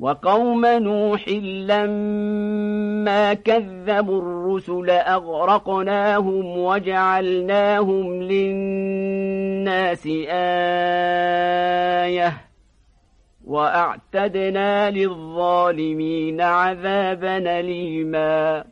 وقوم نوح لما كذبوا الرسل أغرقناهم وجعلناهم للناس آية وأعتدنا للظالمين عذابا ليماً